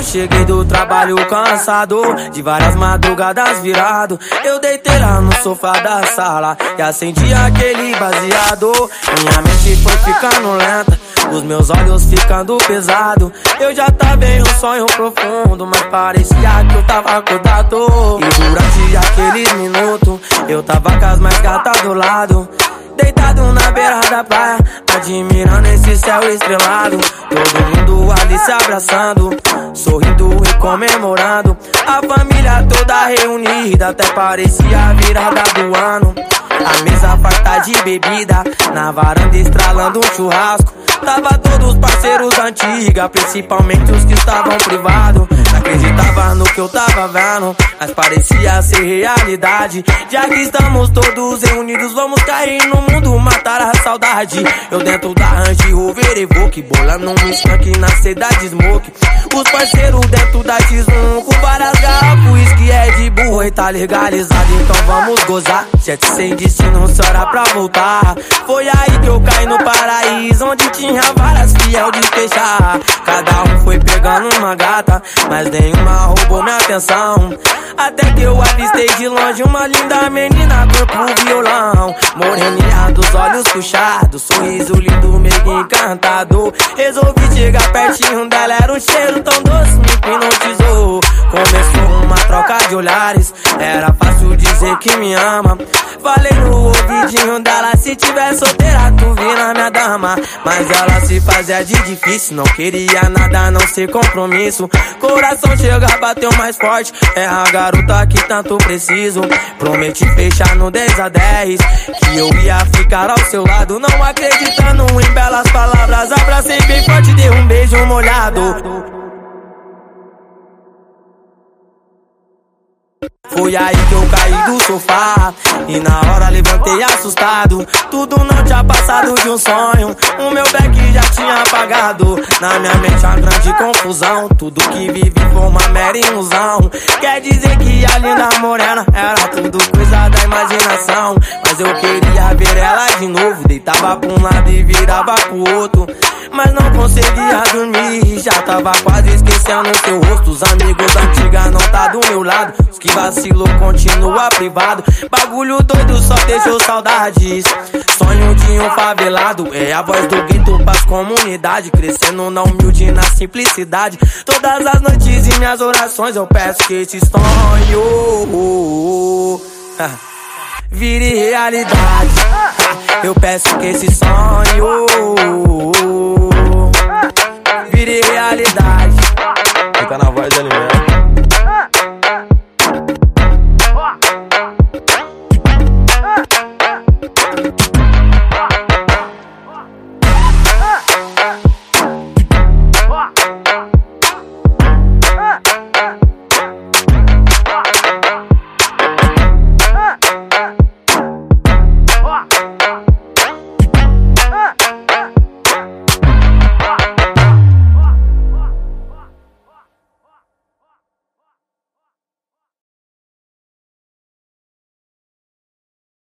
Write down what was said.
Eu cheguei do trabalho cansado, de várias madrugadas virado. Eu deitei lá no sofá da sala e acendi aquele baseado. Minha mente foi ficando lenta, os meus olhos ficando pesado. Eu já tava em um sonho profundo, mas parecia que eu tava acordado. E durante aqueles minutos, eu tava com as mais gatas do lado. Deitado na beira da praia, admirando esse céu estrelado. Todo mundo ali se abraçando, sorrindo e comemorando. A família toda reunida, até parecia a virada do ano. A mesa farta de bebida, na varanda estralando um churrasco. Tava todos parceiros antiga, principalmente os que estavam privados. Acreditava no que eu tava vendo, mas parecia ser realidade. Já que estamos todos reunidos, vamos cair no mundo, matar a saudade. Eu dentro da Range Rover Evoque, bolando um skunk na cidade Smoke. Os parceiros dentro da X1, com várias garrafas, que é de burro e tá legalizado, então vamos gozar. Jet sem destino, senhora pra voltar. Foi aí que eu caí no paraíso, onde tinha várias fiel de fechar. Cada um foi pegando uma gata, mas nenhuma roubou minha atenção. Até que eu avistei de longe uma linda menina, corpo violão. Moreninha dos olhos puxados, sorriso lindo, meio encantador. Resolvi chegar pertinho dela, era um cheiro tão doce, se tiver solteira, tu vira minha dama. Mas ela se fazia de difícil, não queria nada, não ser compromisso. Coração chega, bateu mais forte, é a garota que tanto preciso. Prometi fechar no 10 a 10, que eu ia ficar ao seu lado. Não acreditando em belas palavras, abracei bem forte, dei um beijo molhado. Foi aí que eu caí do sofá E na hora levantei assustado. Tudo não tinha passado de um sonho O meu back já tinha apagado. Na minha mente uma grande confusão Tudo que vivi foi uma mera ilusão. Quer dizer que a linda morena Era tudo coisa da imaginação Mas eu queria ver ela de novo. Deitava pra um lado e virava pro outro mas não conseguia dormir. Já tava quase esquecendo seu rosto. Os amigos antiga não tá do meu lado. Os que vacilou continua privado. Bagulho doido só deixou saudades. Sonho de um favelado. É a voz do gueto pras comunidade. Crescendo na humilde na simplicidade. Todas as noites e minhas orações eu peço que esse sonho vire realidade. Eu peço que esse sonho vire realidade. Na voz dele mesmo.